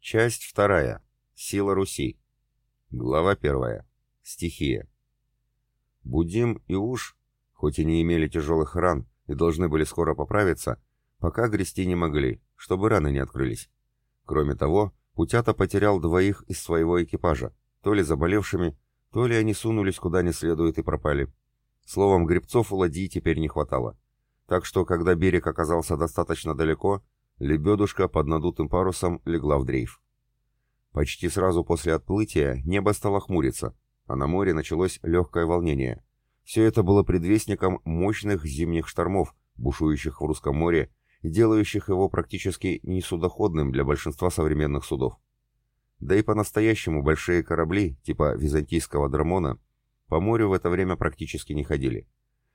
Часть вторая. Сила Руси. Глава первая. Стихия. Будим и Уж, хоть и не имели тяжелых ран и должны были скоро поправиться, пока грести не могли, чтобы раны не открылись. Кроме того, Путята потерял двоих из своего экипажа, то ли заболевшими, то ли они сунулись куда не следует и пропали. Словом, гребцов у ладьи теперь не хватало. Так что, когда берег оказался достаточно далеко, лебедушка под надутым парусом легла в дрейф. Почти сразу после отплытия небо стало хмуриться, а на море началось легкое волнение. Все это было предвестником мощных зимних штормов, бушующих в Русском море и делающих его практически несудоходным для большинства современных судов. Да и по-настоящему большие корабли, типа византийского Драмона, по морю в это время практически не ходили.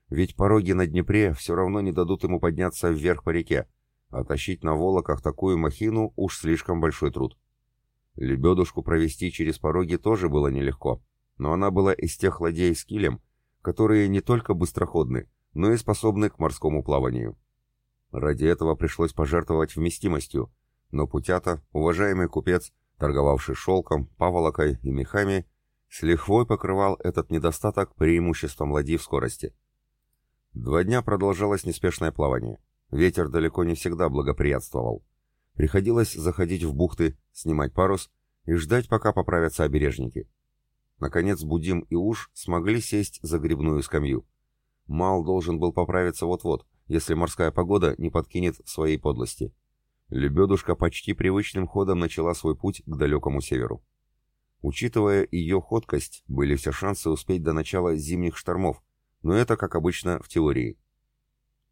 Ведь пороги на Днепре все равно не дадут ему подняться вверх по реке, а тащить на волоках такую махину уж слишком большой труд. Лебедушку провести через пороги тоже было нелегко, но она была из тех ладей с килем, которые не только быстроходны, но и способны к морскому плаванию. Ради этого пришлось пожертвовать вместимостью, но Путята, уважаемый купец, торговавший шелком, паволокой и мехами, с лихвой покрывал этот недостаток преимуществом ладьи в скорости. Два дня продолжалось неспешное плавание. Ветер далеко не всегда благоприятствовал. Приходилось заходить в бухты, снимать парус и ждать, пока поправятся обережники. Наконец Будим и Уж смогли сесть за грибную скамью. Мал должен был поправиться вот-вот, если морская погода не подкинет своей подлости. Лебедушка почти привычным ходом начала свой путь к далекому северу. Учитывая ее ходкость, были все шансы успеть до начала зимних штормов, но это, как обычно, в теории.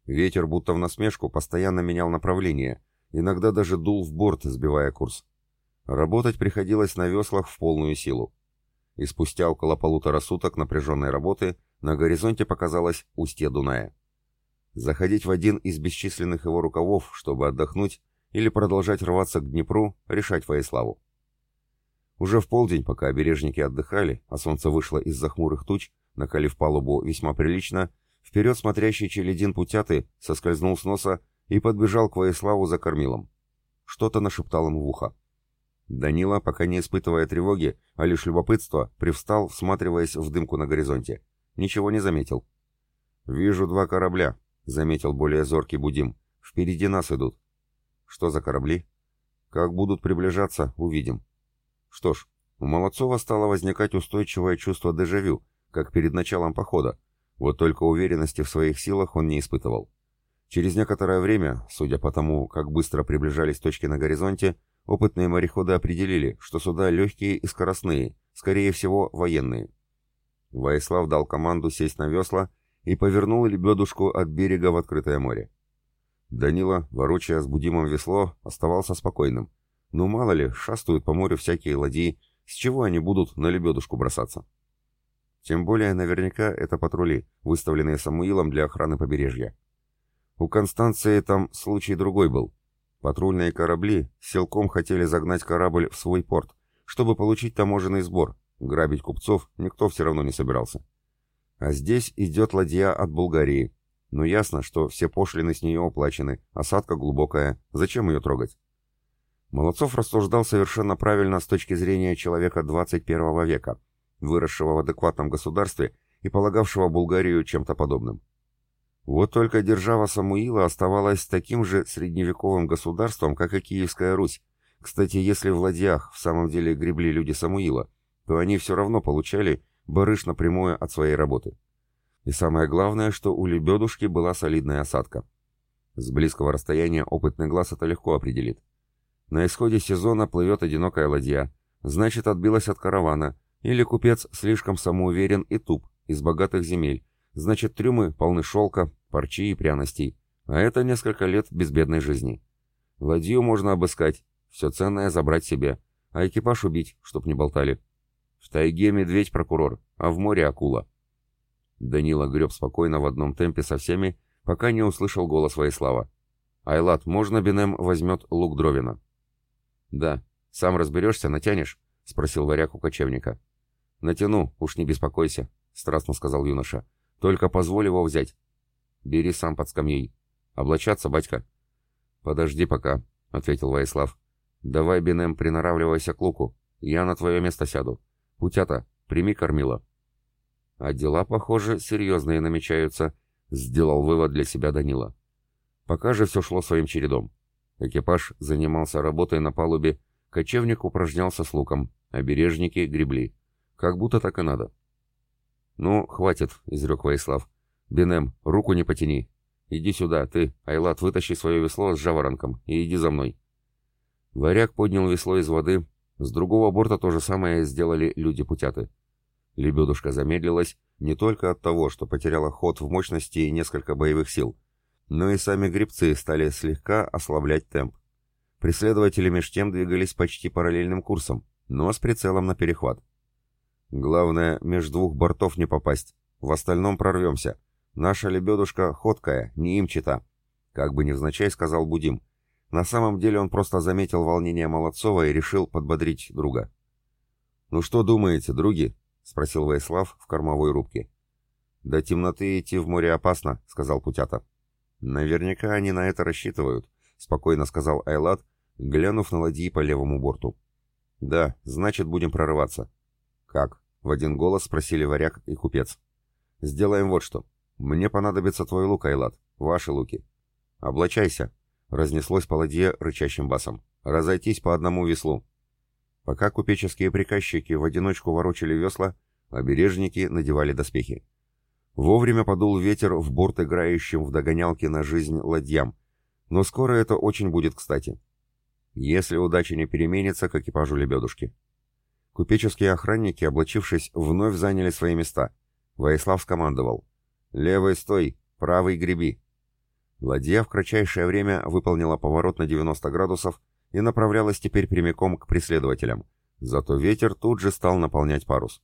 Ветер, будто в насмешку, постоянно менял направление, иногда даже дул в борт, сбивая курс. Работать приходилось на веслах в полную силу. И спустя около полутора суток напряженной работы на горизонте показалось устье Дуная. Заходить в один из бесчисленных его рукавов, чтобы отдохнуть, или продолжать рваться к Днепру, решать Воиславу. Уже в полдень, пока обережники отдыхали, а солнце вышло из-за хмурых туч, накалив палубу весьма прилично, вперед смотрящий челядин путяты соскользнул с носа и подбежал к Воиславу за кормилом. Что-то нашептал ему в ухо. Данила, пока не испытывая тревоги, а лишь любопытства, привстал, всматриваясь в дымку на горизонте. Ничего не заметил. «Вижу два корабля», — заметил более зоркий Будим. «Впереди нас идут». «Что за корабли?» «Как будут приближаться, увидим». Что ж, у Молодцова стало возникать устойчивое чувство дежавю, как перед началом похода. Вот только уверенности в своих силах он не испытывал. Через некоторое время, судя по тому, как быстро приближались точки на горизонте, опытные мореходы определили, что суда легкие и скоростные, скорее всего, военные. Ваислав дал команду сесть на весла и повернул лебедушку от берега в открытое море. Данила, ворочая с будимом весло, оставался спокойным. Ну мало ли, шастают по морю всякие ладьи, с чего они будут на лебедушку бросаться? Тем более, наверняка, это патрули, выставленные Самуилом для охраны побережья. У Констанции там случай другой был. Патрульные корабли силком хотели загнать корабль в свой порт, чтобы получить таможенный сбор. Грабить купцов никто все равно не собирался. А здесь идет ладья от Булгарии. Но ясно, что все пошлины с нее оплачены, осадка глубокая, зачем ее трогать? Молодцов рассуждал совершенно правильно с точки зрения человека 21 века, выросшего в адекватном государстве и полагавшего Булгарию чем-то подобным. Вот только держава Самуила оставалась таким же средневековым государством, как и Киевская Русь. Кстати, если в ладьях в самом деле гребли люди Самуила, то они все равно получали барыш напрямую от своей работы. И самое главное, что у лебедушки была солидная осадка. С близкого расстояния опытный глаз это легко определит. На исходе сезона плывет одинокая ладья, значит отбилась от каравана, или купец слишком самоуверен и туп, из богатых земель, Значит, трюмы полны шелка, парчи и пряностей. А это несколько лет безбедной жизни. Ладью можно обыскать, все ценное забрать себе, а экипаж убить, чтоб не болтали. В тайге медведь-прокурор, а в море акула. Данила греб спокойно в одном темпе со всеми, пока не услышал голос Воислава. «Айлат, можно Бенем возьмет лук Дровина?» «Да. Сам разберешься, натянешь?» — спросил варяг у кочевника. «Натяну, уж не беспокойся», — страстно сказал юноша. Только позволь его взять. Бери сам под скамьей. Облачаться, батька. Подожди пока, ответил Ваислав. Давай, Бенем, приноравливайся к луку. Я на твое место сяду. Путята, прими кормила. А дела, похоже, серьезные намечаются, сделал вывод для себя Данила. Пока же все шло своим чередом. Экипаж занимался работой на палубе, кочевник упражнялся с луком, обережники гребли. Как будто так и надо. «Ну, хватит», — изрек Ваислав. «Бенем, руку не потяни. Иди сюда, ты, Айлат, вытащи свое весло с жаворонком и иди за мной». Варяг поднял весло из воды, с другого борта то же самое сделали люди-путяты. Лебедушка замедлилась не только от того, что потеряла ход в мощности и несколько боевых сил, но и сами грибцы стали слегка ослаблять темп. Преследователи меж тем двигались почти параллельным курсом, но с прицелом на перехват. Главное, меж двух бортов не попасть, в остальном прорвемся. Наша лебедушка ходкая, не им чита. Как бы невзначай сказал Будим. На самом деле он просто заметил волнение Молодцова и решил подбодрить друга. «Ну что думаете, други?» — спросил Ваислав в кормовой рубке. «До темноты идти в море опасно», — сказал Путята. «Наверняка они на это рассчитывают», — спокойно сказал Айлат, глянув на ладьи по левому борту. «Да, значит, будем прорываться». «Как?» — в один голос спросили варяг и купец. «Сделаем вот что. Мне понадобится твой лук, Айлат, ваши луки. Облачайся», — разнеслось по ладье рычащим басом. «Разойтись по одному веслу». Пока купеческие приказчики в одиночку ворочали весла, обережники надевали доспехи. Вовремя подул ветер в борт играющим в догонялки на жизнь ладьям, но скоро это очень будет кстати. Если удача не переменится к экипажу лебедушки. Купеческие охранники, облачившись, вновь заняли свои места. Воислав скомандовал. «Левый стой, правый греби». Ладья в кратчайшее время выполнила поворот на 90 градусов и направлялась теперь прямиком к преследователям. Зато ветер тут же стал наполнять парус.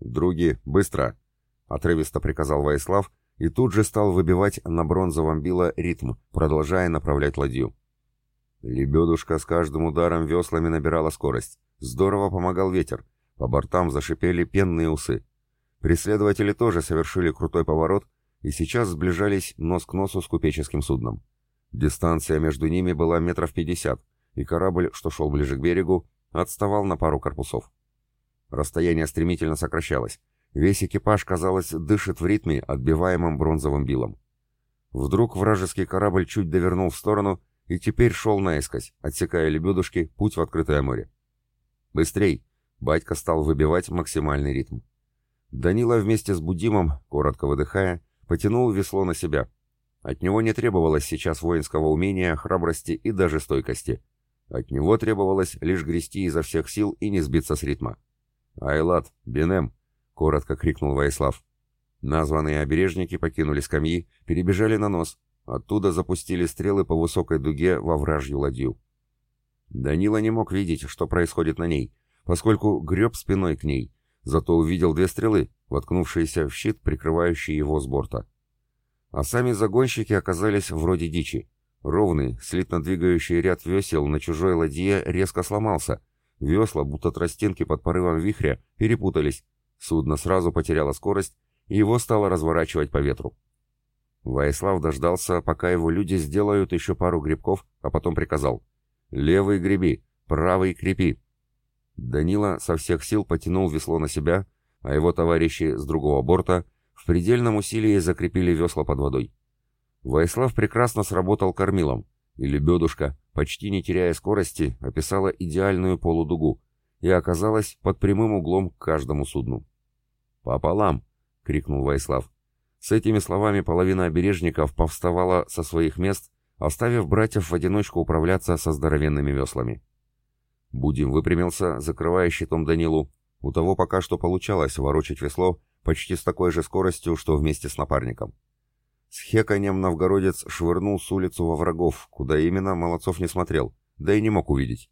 «Други, быстро!» — отрывисто приказал Воислав и тут же стал выбивать на бронзовом било ритм, продолжая направлять ладью. Лебедушка с каждым ударом веслами набирала скорость. Здорово помогал ветер. По бортам зашипели пенные усы. Преследователи тоже совершили крутой поворот и сейчас сближались нос к носу с купеческим судном. Дистанция между ними была метров пятьдесят, и корабль, что шел ближе к берегу, отставал на пару корпусов. Расстояние стремительно сокращалось. Весь экипаж, казалось, дышит в ритме, отбиваемым бронзовым билом. Вдруг вражеский корабль чуть довернул в сторону и теперь шел наискось, отсекая лебедушки путь в открытое море. «Быстрей!» — батька стал выбивать максимальный ритм. Данила вместе с Будимом, коротко выдыхая, потянул весло на себя. От него не требовалось сейчас воинского умения, храбрости и даже стойкости. От него требовалось лишь грести изо всех сил и не сбиться с ритма. «Айлат, Бенем!» — коротко крикнул Ваислав. Названные обережники покинули скамьи, перебежали на нос. Оттуда запустили стрелы по высокой дуге во вражью ладью. Данила не мог видеть, что происходит на ней, поскольку греб спиной к ней, зато увидел две стрелы, воткнувшиеся в щит, прикрывающий его с борта. А сами загонщики оказались вроде дичи. Ровный, слитно двигающий ряд весел на чужой ладье резко сломался. Весла, будто тростинки под порывом вихря, перепутались. Судно сразу потеряло скорость, и его стало разворачивать по ветру. Ваислав дождался, пока его люди сделают еще пару грибков, а потом приказал. «Левый греби, правый крепи». Данила со всех сил потянул весло на себя, а его товарищи с другого борта в предельном усилии закрепили весла под водой. Ваислав прекрасно сработал кормилом, и лебедушка, почти не теряя скорости, описала идеальную полудугу и оказалась под прямым углом к каждому судну. «Пополам!» — крикнул Ваислав. С этими словами половина обережников повставала со своих мест оставив братьев в одиночку управляться со здоровенными веслами. Будим выпрямился, закрывая щитом Данилу. У того пока что получалось ворочать весло почти с такой же скоростью, что вместе с напарником. С хеканем новгородец швырнул с улицу во врагов, куда именно Молодцов не смотрел, да и не мог увидеть.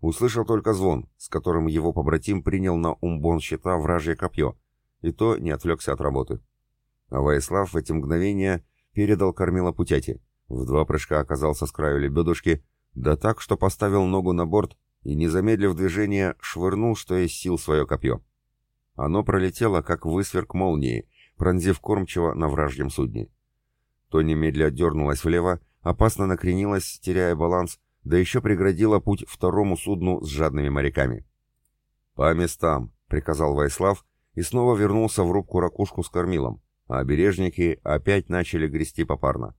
Услышал только звон, с которым его побратим принял на умбон щита вражье копье, и то не отвлекся от работы. А Ваислав в эти мгновения передал кормила Путяти. В два прыжка оказался с краю лебедушки, да так, что поставил ногу на борт и, не замедлив движение, швырнул, что есть сил, свое копье. Оно пролетело, как высверк молнии, пронзив кормчиво на вражьем судне. То немедля дернулась влево, опасно накренилась, теряя баланс, да еще преградила путь второму судну с жадными моряками. «По местам», — приказал Вайслав, и снова вернулся в рубку ракушку с кормилом, а обережники опять начали грести попарно.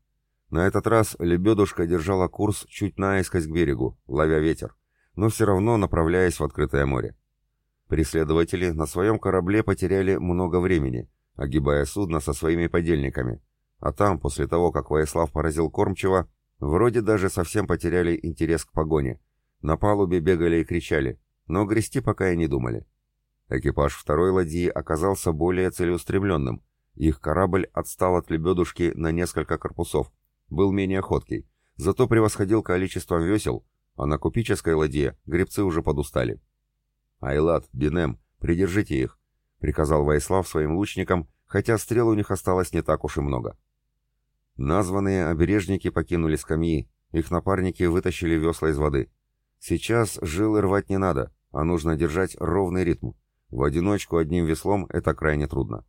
На этот раз лебедушка держала курс чуть наискось к берегу, ловя ветер, но все равно направляясь в открытое море. Преследователи на своем корабле потеряли много времени, огибая судно со своими подельниками, а там, после того, как Ваислав поразил кормчего, вроде даже совсем потеряли интерес к погоне. На палубе бегали и кричали, но грести пока и не думали. Экипаж второй ладьи оказался более целеустремленным. Их корабль отстал от лебедушки на несколько корпусов, был менее ходкий, зато превосходил количеством весел, а на купеческой ладье гребцы уже подустали. «Айлат, Бинем, придержите их», — приказал Ваислав своим лучникам, хотя стрел у них осталось не так уж и много. Названные обережники покинули скамьи, их напарники вытащили весла из воды. Сейчас жилы рвать не надо, а нужно держать ровный ритм. В одиночку одним веслом это крайне трудно.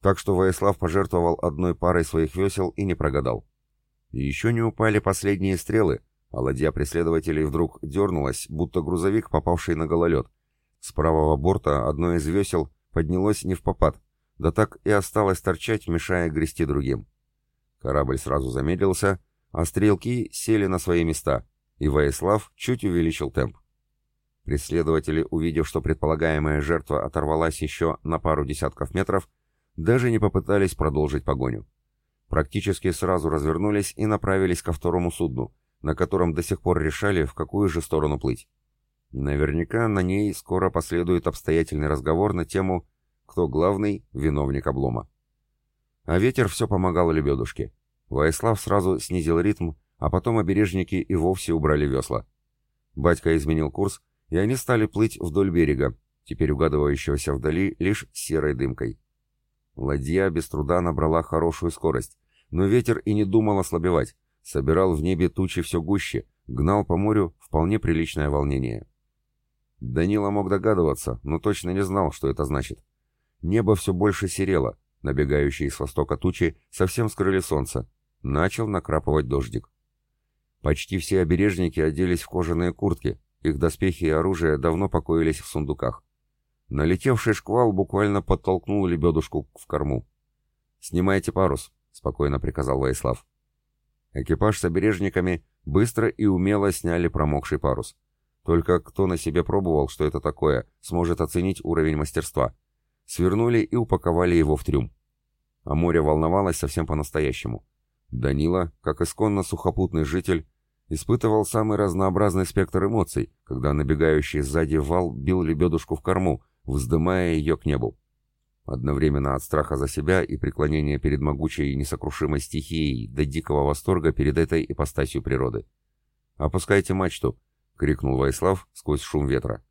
Так что Ваислав пожертвовал одной парой своих весел и не прогадал. Еще не упали последние стрелы, а ладья преследователей вдруг дернулась, будто грузовик, попавший на гололед. С правого борта одно из весел поднялось не в попад, да так и осталось торчать, мешая грести другим. Корабль сразу замедлился, а стрелки сели на свои места, и Ваислав чуть увеличил темп. Преследователи, увидев, что предполагаемая жертва оторвалась еще на пару десятков метров, даже не попытались продолжить погоню. Практически сразу развернулись и направились ко второму судну, на котором до сих пор решали, в какую же сторону плыть. Наверняка на ней скоро последует обстоятельный разговор на тему «Кто главный виновник облома?». А ветер все помогал лебедушке. Ваислав сразу снизил ритм, а потом обережники и вовсе убрали весла. Батька изменил курс, и они стали плыть вдоль берега, теперь угадывающегося вдали лишь серой дымкой. Ладья без труда набрала хорошую скорость, но ветер и не думал ослабевать, собирал в небе тучи все гуще, гнал по морю вполне приличное волнение. Данила мог догадываться, но точно не знал, что это значит. Небо все больше серело, набегающие с востока тучи совсем скрыли солнце. Начал накрапывать дождик. Почти все обережники оделись в кожаные куртки, их доспехи и оружие давно покоились в сундуках. Налетевший шквал буквально подтолкнул лебедушку в корму. «Снимайте парус», — спокойно приказал Ваислав. Экипаж с обережниками быстро и умело сняли промокший парус. Только кто на себе пробовал, что это такое, сможет оценить уровень мастерства. Свернули и упаковали его в трюм. А море волновалось совсем по-настоящему. Данила, как исконно сухопутный житель, испытывал самый разнообразный спектр эмоций, когда набегающий сзади вал бил лебедушку в корму, вздымая ее к небу. Одновременно от страха за себя и преклонения перед могучей и несокрушимой стихией до дикого восторга перед этой ипостасью природы. «Опускайте мачту!» — крикнул Ваислав сквозь шум ветра.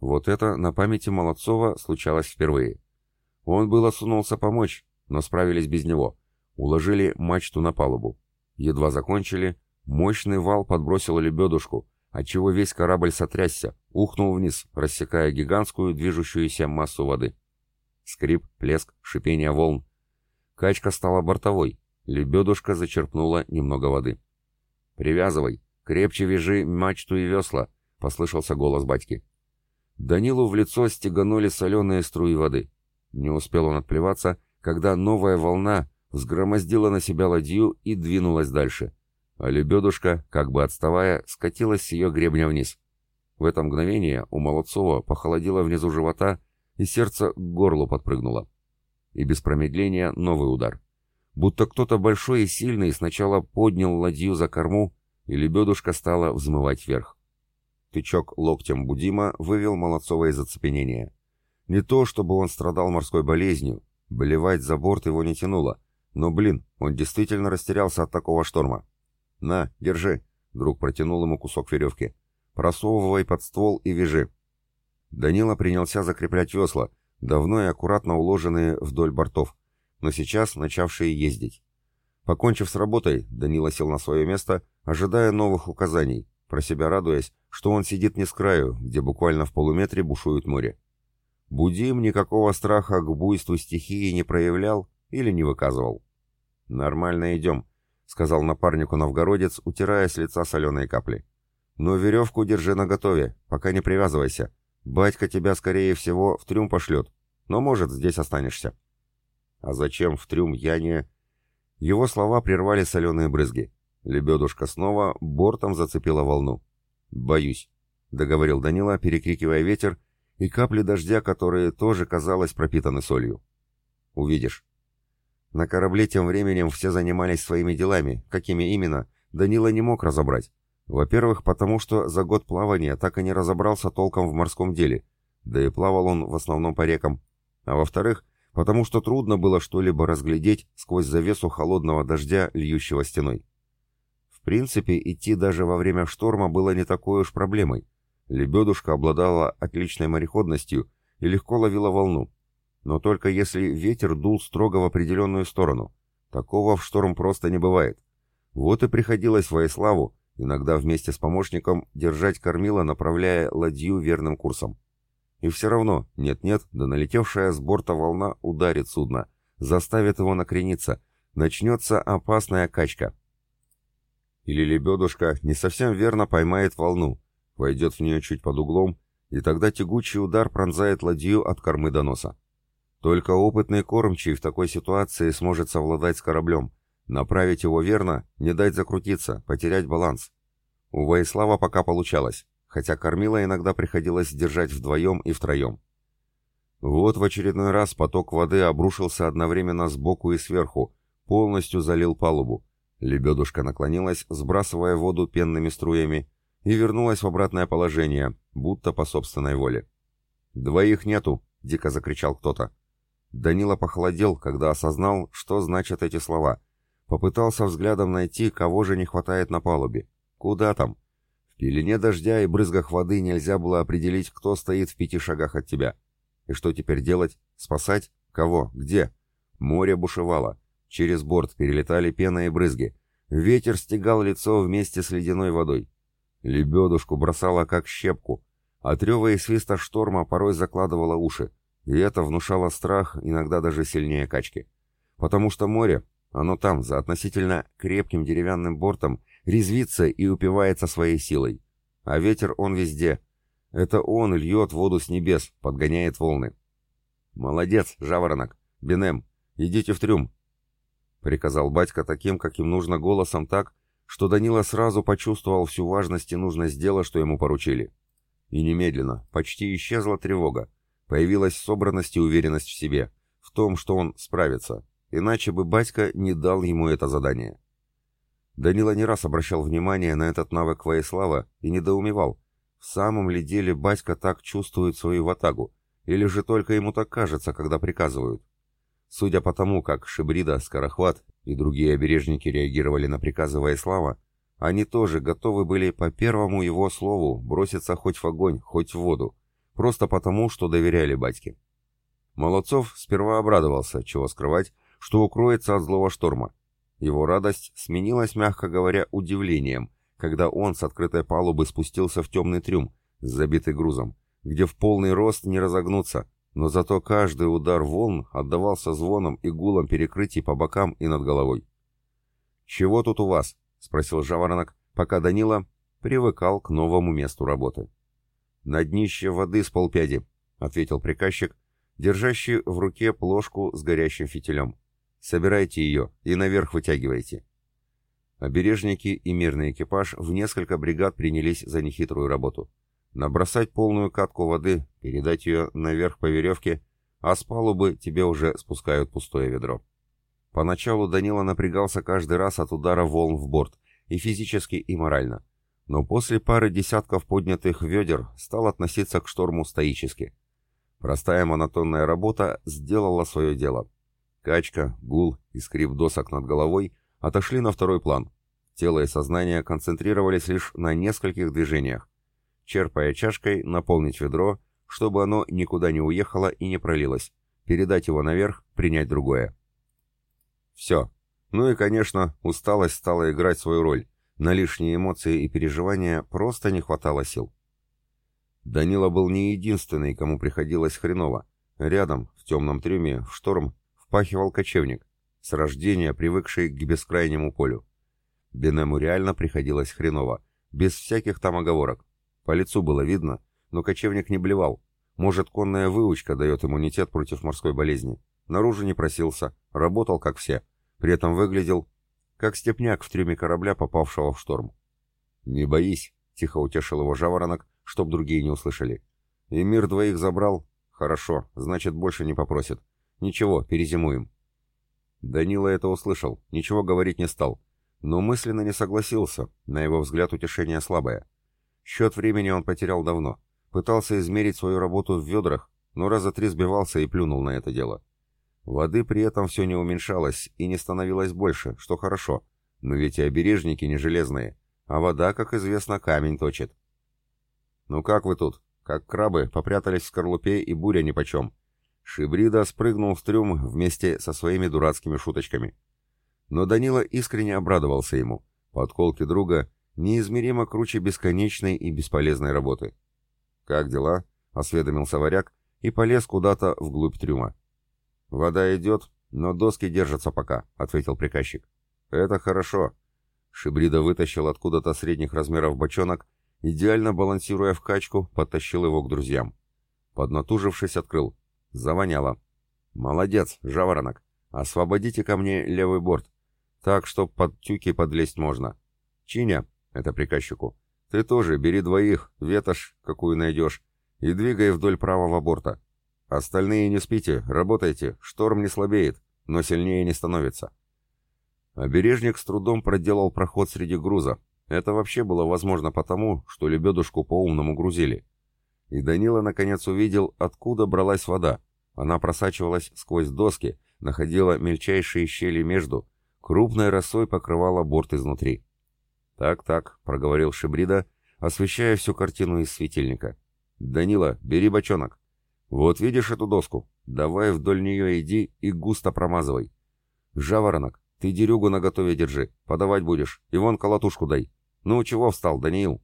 Вот это на памяти Молодцова случалось впервые. Он было сунулся помочь, но справились без него. Уложили мачту на палубу. Едва закончили, мощный вал подбросил лебедушку, отчего весь корабль сотрясся, ухнул вниз, рассекая гигантскую движущуюся массу воды. Скрип, плеск, шипение волн. Качка стала бортовой, лебедушка зачерпнула немного воды. «Привязывай, крепче вяжи мачту и весла», — послышался голос батьки. Данилу в лицо стеганули соленые струи воды. Не успел он отплеваться, когда новая волна взгромоздила на себя ладью и двинулась дальше а лебедушка, как бы отставая, скатилась с ее гребня вниз. В это мгновение у Молодцова похолодело внизу живота, и сердце к горлу подпрыгнуло. И без промедления новый удар. Будто кто-то большой и сильный сначала поднял ладью за корму, и лебедушка стала взмывать вверх. Тычок локтем Будима вывел Молодцова из оцепенения. Не то, чтобы он страдал морской болезнью, блевать за борт его не тянуло, но, блин, он действительно растерялся от такого шторма. «На, держи!» — друг протянул ему кусок веревки. «Просовывай под ствол и вяжи». Данила принялся закреплять весла, давно и аккуратно уложенные вдоль бортов, но сейчас начавшие ездить. Покончив с работой, Данила сел на свое место, ожидая новых указаний, про себя радуясь, что он сидит не с краю, где буквально в полуметре бушует море. Будим никакого страха к буйству стихии не проявлял или не выказывал. «Нормально идем», сказал напарнику новгородец, утирая с лица соленые капли. «Но веревку держи наготове, пока не привязывайся. Батька тебя, скорее всего, в трюм пошлет, но, может, здесь останешься». «А зачем в трюм я не...» Его слова прервали соленые брызги. Лебедушка снова бортом зацепила волну. «Боюсь», — договорил Данила, перекрикивая ветер и капли дождя, которые тоже, казалось, пропитаны солью. «Увидишь». На корабле тем временем все занимались своими делами, какими именно, Данила не мог разобрать. Во-первых, потому что за год плавания так и не разобрался толком в морском деле, да и плавал он в основном по рекам. А во-вторых, потому что трудно было что-либо разглядеть сквозь завесу холодного дождя, льющего стеной. В принципе, идти даже во время шторма было не такой уж проблемой. Лебедушка обладала отличной мореходностью и легко ловила волну, но только если ветер дул строго в определенную сторону. Такого в шторм просто не бывает. Вот и приходилось Воиславу, иногда вместе с помощником, держать кормила, направляя ладью верным курсом. И все равно, нет-нет, да налетевшая с борта волна ударит судно, заставит его накрениться, начнется опасная качка. Или лебедушка не совсем верно поймает волну, войдет в нее чуть под углом, и тогда тягучий удар пронзает ладью от кормы до носа. Только опытный кормчий в такой ситуации сможет совладать с кораблем, направить его верно, не дать закрутиться, потерять баланс. У Воислава пока получалось, хотя кормила иногда приходилось держать вдвоем и втроем. Вот в очередной раз поток воды обрушился одновременно сбоку и сверху, полностью залил палубу. Лебедушка наклонилась, сбрасывая воду пенными струями, и вернулась в обратное положение, будто по собственной воле. «Двоих нету!» — дико закричал кто-то. Данила похолодел, когда осознал, что значат эти слова. Попытался взглядом найти, кого же не хватает на палубе. Куда там? В пелене дождя и брызгах воды нельзя было определить, кто стоит в пяти шагах от тебя. И что теперь делать? Спасать? Кого? Где? Море бушевало. Через борт перелетали пена и брызги. Ветер стегал лицо вместе с ледяной водой. Лебедушку бросала как щепку. От рева и свиста шторма порой закладывала уши. И это внушало страх, иногда даже сильнее качки. Потому что море, оно там, за относительно крепким деревянным бортом, резвится и упивается своей силой. А ветер он везде. Это он льет воду с небес, подгоняет волны. «Молодец, жаворонок! Бенем, идите в трюм!» Приказал батька таким, каким нужно голосом так, что Данила сразу почувствовал всю важность и нужность дела, что ему поручили. И немедленно, почти исчезла тревога. Появилась собранность и уверенность в себе, в том, что он справится, иначе бы батька не дал ему это задание. Данила не раз обращал внимание на этот навык Воислава и недоумевал, в самом ли деле батька так чувствует свою ватагу, или же только ему так кажется, когда приказывают. Судя по тому, как Шибрида, Скорохват и другие обережники реагировали на приказы Воислава, они тоже готовы были по первому его слову броситься хоть в огонь, хоть в воду, просто потому, что доверяли батьке. Молодцов сперва обрадовался, чего скрывать, что укроется от злого шторма. Его радость сменилась, мягко говоря, удивлением, когда он с открытой палубы спустился в темный трюм, забитый грузом, где в полный рост не разогнуться, но зато каждый удар волн отдавался звоном и гулом перекрытий по бокам и над головой. «Чего тут у вас?» — спросил Жаворонок, пока Данила привыкал к новому месту работы. «На днище воды с полпяди», — ответил приказчик, держащий в руке плошку с горящим фитилем. «Собирайте ее и наверх вытягивайте». Обережники и мирный экипаж в несколько бригад принялись за нехитрую работу. Набросать полную катку воды, передать ее наверх по веревке, а с палубы тебе уже спускают пустое ведро. Поначалу Данила напрягался каждый раз от удара волн в борт, и физически, и морально но после пары десятков поднятых ведер стал относиться к шторму стоически. Простая монотонная работа сделала свое дело. Качка, гул и скрип досок над головой отошли на второй план. Тело и сознание концентрировались лишь на нескольких движениях. Черпая чашкой, наполнить ведро, чтобы оно никуда не уехало и не пролилось. Передать его наверх, принять другое. Все. Ну и, конечно, усталость стала играть свою роль. На лишние эмоции и переживания просто не хватало сил. Данила был не единственный, кому приходилось хреново. Рядом, в темном трюме, в шторм, впахивал кочевник, с рождения привыкший к бескрайнему полю. Бенему реально приходилось хреново, без всяких там оговорок. По лицу было видно, но кочевник не блевал. Может, конная выучка дает иммунитет против морской болезни. Наружу не просился, работал как все. При этом выглядел, как степняк в трюме корабля, попавшего в шторм. «Не боись», — тихо утешил его жаворонок, чтоб другие не услышали. «И мир двоих забрал? Хорошо, значит, больше не попросит. Ничего, перезимуем». Данила это услышал, ничего говорить не стал, но мысленно не согласился, на его взгляд утешение слабое. Счет времени он потерял давно. Пытался измерить свою работу в ведрах, но раза три сбивался и плюнул на это дело. Воды при этом все не уменьшалось и не становилось больше, что хорошо, но ведь и обережники не железные, а вода, как известно, камень точит. «Ну как вы тут? Как крабы попрятались в скорлупе и буря нипочем». Шибрида спрыгнул в трюм вместе со своими дурацкими шуточками. Но Данила искренне обрадовался ему. Подколки друга неизмеримо круче бесконечной и бесполезной работы. «Как дела?» — осведомился варяг и полез куда-то вглубь трюма. «Вода идет, но доски держатся пока», — ответил приказчик. «Это хорошо». Шибрида вытащил откуда-то средних размеров бочонок, идеально балансируя в качку, подтащил его к друзьям. Поднатужившись, открыл. Завоняло. «Молодец, жаворонок. Освободите ко мне левый борт. Так, чтоб под тюки подлезть можно. Чиня, это приказчику, ты тоже бери двоих, ветошь, какую найдешь, и двигай вдоль правого борта. Остальные не спите, работайте, шторм не слабеет, но сильнее не становится. Обережник с трудом проделал проход среди груза. Это вообще было возможно потому, что лебедушку по-умному грузили. И Данила наконец увидел, откуда бралась вода. Она просачивалась сквозь доски, находила мельчайшие щели между, крупной росой покрывала борт изнутри. «Так-так», — проговорил Шибрида, освещая всю картину из светильника. «Данила, бери бочонок. Вот видишь эту доску? Давай вдоль нее иди и густо промазывай. Жаворонок, ты дерюгу наготове держи, подавать будешь, и вон колотушку дай. Ну, чего встал, Даниил?»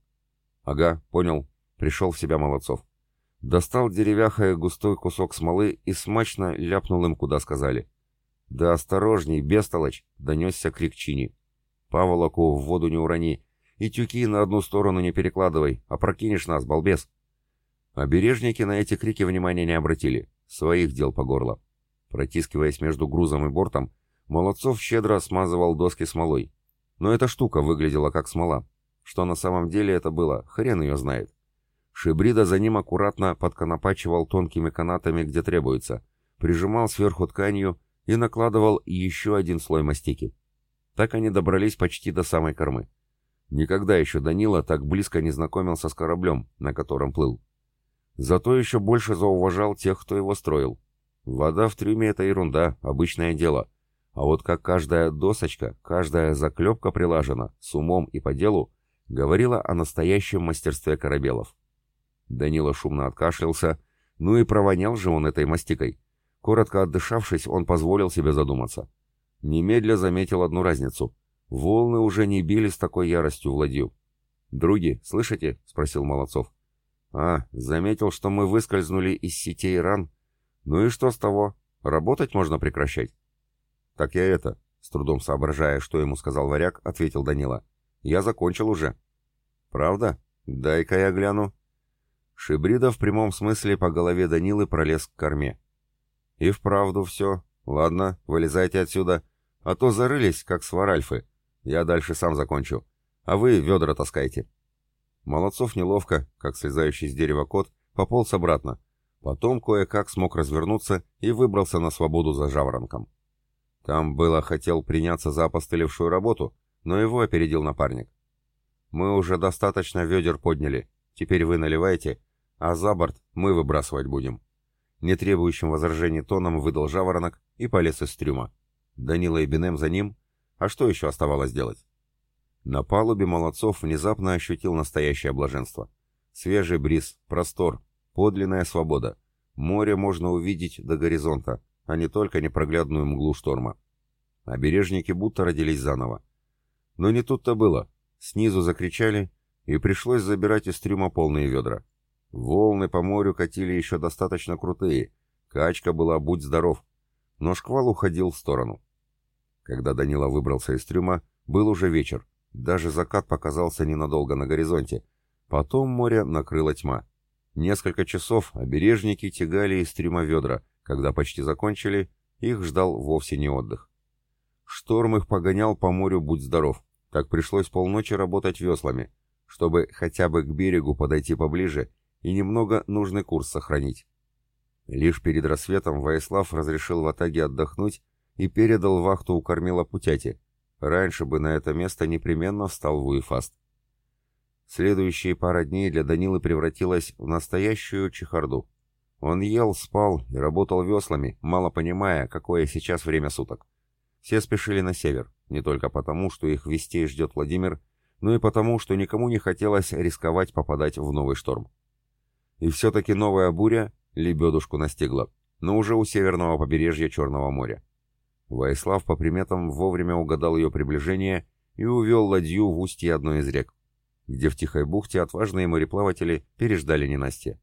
«Ага, понял», — пришел в себя Молодцов. Достал деревяхая густой кусок смолы и смачно ляпнул им, куда сказали. «Да осторожней, бестолочь!» — донесся крик Чини. Паволоку в воду не урони. И тюки на одну сторону не перекладывай, а прокинешь нас, балбес. Обережники на эти крики внимания не обратили. Своих дел по горло. Протискиваясь между грузом и бортом, Молодцов щедро смазывал доски смолой. Но эта штука выглядела как смола. Что на самом деле это было, хрен ее знает. Шибрида за ним аккуратно подконопачивал тонкими канатами, где требуется, прижимал сверху тканью и накладывал еще один слой мастики. Так они добрались почти до самой кормы. Никогда еще Данила так близко не знакомился с кораблем, на котором плыл. Зато еще больше зауважал тех, кто его строил. Вода в трюме — это ерунда, обычное дело. А вот как каждая досочка, каждая заклепка прилажена, с умом и по делу, говорила о настоящем мастерстве корабелов. Данила шумно откашлялся, ну и провонял же он этой мастикой. Коротко отдышавшись, он позволил себе задуматься. Немедля заметил одну разницу. Волны уже не били с такой яростью в ладью. «Други, слышите?» — спросил Молодцов. «А, заметил, что мы выскользнули из сетей ран. Ну и что с того? Работать можно прекращать?» «Так я это...» — с трудом соображая, что ему сказал варяг, ответил Данила. «Я закончил уже». «Правда? Дай-ка я гляну». Шибрида в прямом смысле по голове Данилы пролез к корме. «И вправду все. Ладно, вылезайте отсюда а то зарылись, как сваральфы. Я дальше сам закончу. А вы ведра таскайте». Молодцов неловко, как слезающий с дерева кот, пополз обратно. Потом кое-как смог развернуться и выбрался на свободу за жаворонком. Там было хотел приняться за опостылевшую работу, но его опередил напарник. «Мы уже достаточно ведер подняли. Теперь вы наливайте, а за борт мы выбрасывать будем». Нетребующим возражений тоном выдал жаворонок и полез из трюма. Данила и Бенем за ним. А что еще оставалось делать? На палубе Молодцов внезапно ощутил настоящее блаженство. Свежий бриз, простор, подлинная свобода. Море можно увидеть до горизонта, а не только непроглядную мглу шторма. Обережники будто родились заново. Но не тут-то было. Снизу закричали, и пришлось забирать из трюма полные ведра. Волны по морю катили еще достаточно крутые. Качка была будь здоров. Но шквал уходил в сторону. Когда Данила выбрался из трюма, был уже вечер. Даже закат показался ненадолго на горизонте. Потом море накрыла тьма. Несколько часов обережники тягали из трюма ведра. Когда почти закончили, их ждал вовсе не отдых. Шторм их погонял по морю будь здоров. Так пришлось полночи работать веслами, чтобы хотя бы к берегу подойти поближе и немного нужный курс сохранить. Лишь перед рассветом Ваислав разрешил в Атаге отдохнуть и передал вахту у кормила Путяти. Раньше бы на это место непременно встал Вуефаст. Следующие пара дней для Данилы превратилась в настоящую чехарду. Он ел, спал и работал веслами, мало понимая, какое сейчас время суток. Все спешили на север, не только потому, что их вестей ждет Владимир, но и потому, что никому не хотелось рисковать попадать в новый шторм. И все-таки новая буря лебедушку настигла, но уже у северного побережья Черного моря. Ваислав по приметам вовремя угадал ее приближение и увел ладью в устье одной из рек, где в тихой бухте отважные мореплаватели переждали ненастье.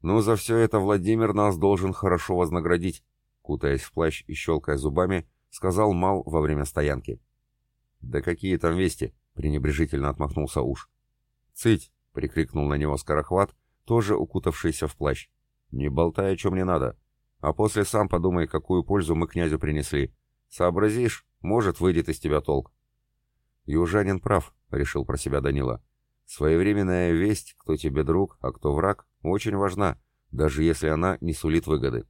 «Ну, за все это Владимир нас должен хорошо вознаградить», кутаясь в плащ и щелкая зубами, сказал Мал во время стоянки. «Да какие там вести?» — пренебрежительно отмахнулся уж. «Цыть!» — прикрикнул на него Скорохват, тоже укутавшийся в плащ. «Не болтай, о чем не надо. А после сам подумай, какую пользу мы князю принесли. Сообразишь, может, выйдет из тебя толк». «Южанин прав», — решил про себя Данила. «Своевременная весть, кто тебе друг, а кто враг, очень важна, даже если она не сулит выгоды».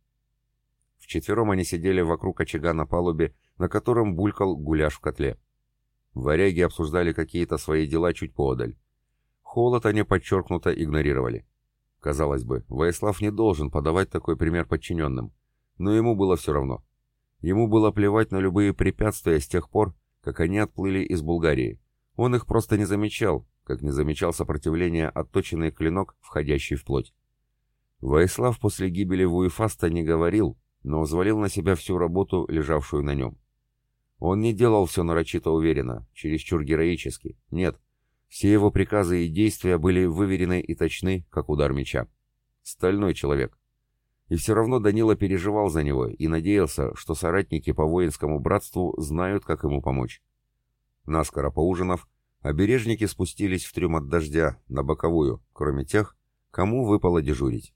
Вчетвером они сидели вокруг очага на палубе, на котором булькал гуляш в котле. Варяги обсуждали какие-то свои дела чуть поодаль. Холод они подчеркнуто игнорировали. Казалось бы, Ваислав не должен подавать такой пример подчиненным, но ему было все равно. Ему было плевать на любые препятствия с тех пор, как они отплыли из Булгарии. Он их просто не замечал, как не замечал сопротивления отточенный клинок, входящий в плоть. Ваислав после гибели Вуефаста не говорил, но взвалил на себя всю работу, лежавшую на нем. Он не делал все нарочито уверенно, чересчур героически. Нет, все его приказы и действия были выверены и точны, как удар меча. Стальной человек. И все равно Данила переживал за него и надеялся, что соратники по воинскому братству знают, как ему помочь. Наскоро поужинав, обережники спустились в трюм от дождя, на боковую, кроме тех, кому выпало дежурить.